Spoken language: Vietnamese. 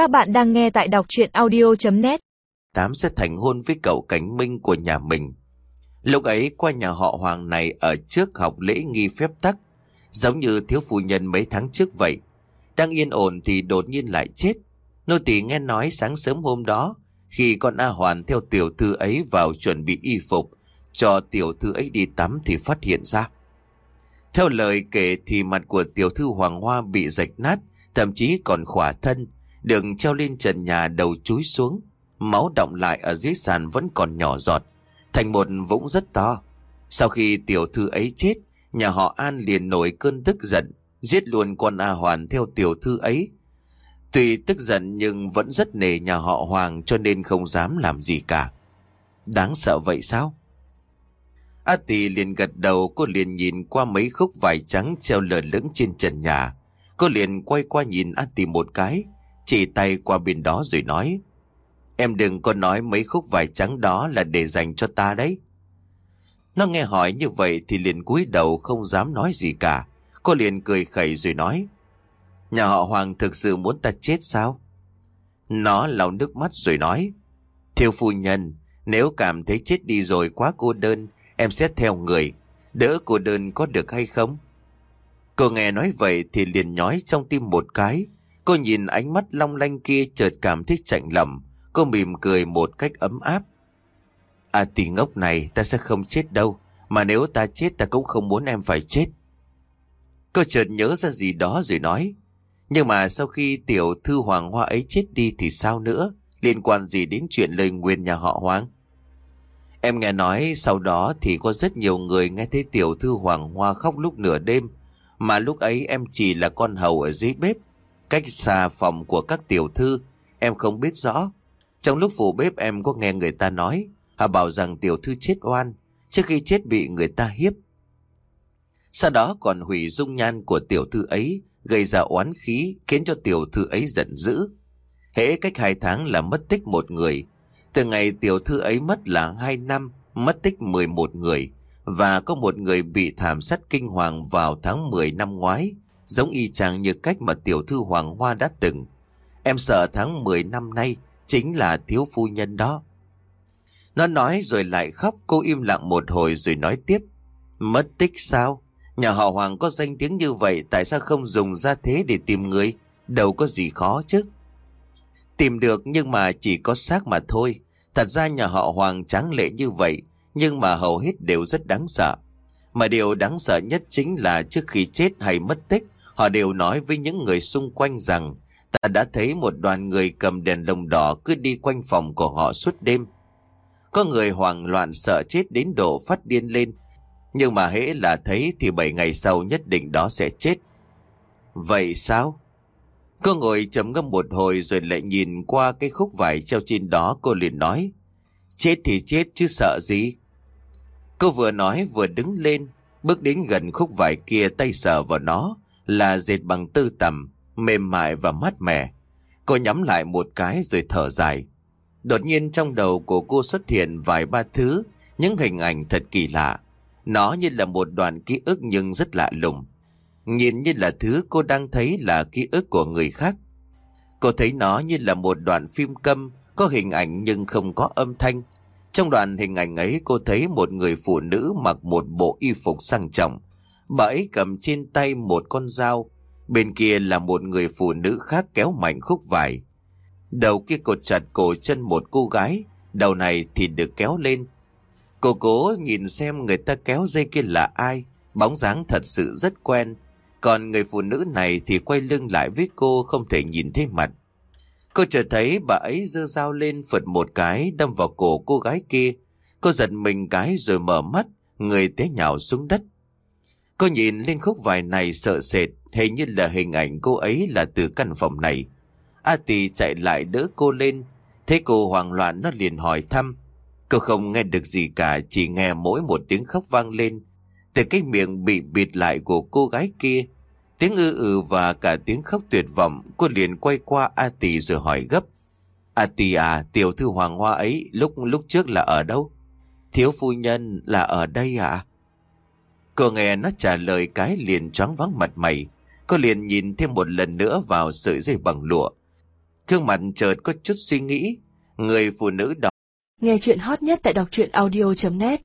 Các bạn đang nghe tại đọc chuyện audio.net Tám sẽ thành hôn với cậu cánh Minh của nhà mình. Lúc ấy qua nhà họ Hoàng này ở trước học lễ nghi phép tắc, giống như thiếu phu nhân mấy tháng trước vậy. Đang yên ổn thì đột nhiên lại chết. Nô tỳ nghe nói sáng sớm hôm đó, khi con A Hoàn theo tiểu thư ấy vào chuẩn bị y phục, cho tiểu thư ấy đi tắm thì phát hiện ra. Theo lời kể thì mặt của tiểu thư Hoàng Hoa bị rạch nát, thậm chí còn khỏa thân, được treo lên trần nhà đầu chúi xuống. Máu động lại ở dưới sàn vẫn còn nhỏ giọt, thành một vũng rất to. Sau khi tiểu thư ấy chết, nhà họ An liền nổi cơn tức giận, giết luôn con A Hoàn theo tiểu thư ấy. Tuy tức giận nhưng vẫn rất nề nhà họ Hoàng cho nên không dám làm gì cả. Đáng sợ vậy sao? A tỳ liền gật đầu, cô liền nhìn qua mấy khúc vải trắng treo lờ lững trên trần nhà. Cô liền quay qua nhìn A tỳ một cái, chỉ tay qua bên đó rồi nói. Em đừng có nói mấy khúc vải trắng đó là để dành cho ta đấy. Nó nghe hỏi như vậy thì liền cúi đầu không dám nói gì cả. Cô liền cười khẩy rồi nói. Nhà họ Hoàng thực sự muốn ta chết sao? Nó lau nước mắt rồi nói. Thiêu phu nhân, nếu cảm thấy chết đi rồi quá cô đơn, em sẽ theo người. Đỡ cô đơn có được hay không? Cô nghe nói vậy thì liền nhói trong tim một cái. Cô nhìn ánh mắt long lanh kia chợt cảm thấy chạnh lòng. Cô mỉm cười một cách ấm áp. À tỷ ngốc này, ta sẽ không chết đâu. Mà nếu ta chết, ta cũng không muốn em phải chết. Cô chợt nhớ ra gì đó rồi nói. Nhưng mà sau khi tiểu thư hoàng hoa ấy chết đi thì sao nữa? Liên quan gì đến chuyện lời nguyên nhà họ Hoàng? Em nghe nói sau đó thì có rất nhiều người nghe thấy tiểu thư hoàng hoa khóc lúc nửa đêm. Mà lúc ấy em chỉ là con hầu ở dưới bếp. Cách xa phòng của các tiểu thư, em không biết rõ. Trong lúc phụ bếp em có nghe người ta nói, họ bảo rằng tiểu thư chết oan, trước khi chết bị người ta hiếp. Sau đó còn hủy dung nhan của tiểu thư ấy, gây ra oán khí, khiến cho tiểu thư ấy giận dữ. Hễ cách hai tháng là mất tích một người. Từ ngày tiểu thư ấy mất là hai năm, mất tích 11 người, và có một người bị thảm sát kinh hoàng vào tháng 10 năm ngoái, giống y chang như cách mà tiểu thư Hoàng Hoa đã từng. Em sợ tháng 10 năm nay chính là thiếu phu nhân đó. Nó nói rồi lại khóc, cô im lặng một hồi rồi nói tiếp. Mất tích sao? Nhà họ Hoàng có danh tiếng như vậy tại sao không dùng ra thế để tìm người? Đâu có gì khó chứ. Tìm được nhưng mà chỉ có xác mà thôi. Thật ra nhà họ Hoàng tráng lệ như vậy nhưng mà hầu hết đều rất đáng sợ. Mà điều đáng sợ nhất chính là trước khi chết hay mất tích họ đều nói với những người xung quanh rằng ta đã thấy một đoàn người cầm đèn lồng đỏ cứ đi quanh phòng của họ suốt đêm. Có người hoảng loạn sợ chết đến độ phát điên lên nhưng mà hễ là thấy thì 7 ngày sau nhất định đó sẽ chết. Vậy sao? Cô ngồi chấm ngâm một hồi rồi lại nhìn qua cái khúc vải treo trên đó cô liền nói. Chết thì chết chứ sợ gì? Cô vừa nói vừa đứng lên, bước đến gần khúc vải kia tay sờ vào nó là dệt bằng tư tầm, mềm mại và mát mẻ. Cô nhắm lại một cái rồi thở dài. Đột nhiên trong đầu của cô xuất hiện vài ba thứ, những hình ảnh thật kỳ lạ. Nó như là một đoạn ký ức nhưng rất lạ lùng. Nhìn như là thứ cô đang thấy là ký ức của người khác. Cô thấy nó như là một đoạn phim câm, có hình ảnh nhưng không có âm thanh. Trong đoạn hình ảnh ấy cô thấy một người phụ nữ mặc một bộ y phục sang trọng. Bà ấy cầm trên tay một con dao. Bên kia là một người phụ nữ khác kéo mạnh khúc vải. Đầu kia cột chặt cổ chân một cô gái, đầu này thì được kéo lên. Cô cố nhìn xem người ta kéo dây kia là ai, bóng dáng thật sự rất quen. Còn người phụ nữ này thì quay lưng lại với cô không thể nhìn thấy mặt. Cô chợt thấy bà ấy giơ dao lên phật một cái đâm vào cổ cô gái kia. Cô giật mình cái rồi mở mắt, người té nhào xuống đất. Cô nhìn lên khúc vải này sợ sệt, hình như là hình ảnh cô ấy là từ căn phòng này. A Tì chạy lại đỡ cô lên, thấy cô hoảng loạn nó liền hỏi thăm. Cô không nghe được gì cả, chỉ nghe mỗi một tiếng khóc vang lên. Từ cái miệng bị bịt lại của cô gái kia, tiếng ư ừ và cả tiếng khóc tuyệt vọng, cô liền quay qua A Tì rồi hỏi gấp. A Tì à, tiểu thư hoàng hoa ấy lúc lúc trước là ở đâu? Thiếu phu nhân là ở đây à? Cô nghe nó trả lời cái liền choáng vắng mặt mày. Cô liền nhìn thêm một lần nữa vào sợi dây bằng lụa. thương mặt chợt có chút suy nghĩ. Người phụ nữ đó Nghe chuyện hot nhất tại đọc truyện audio.net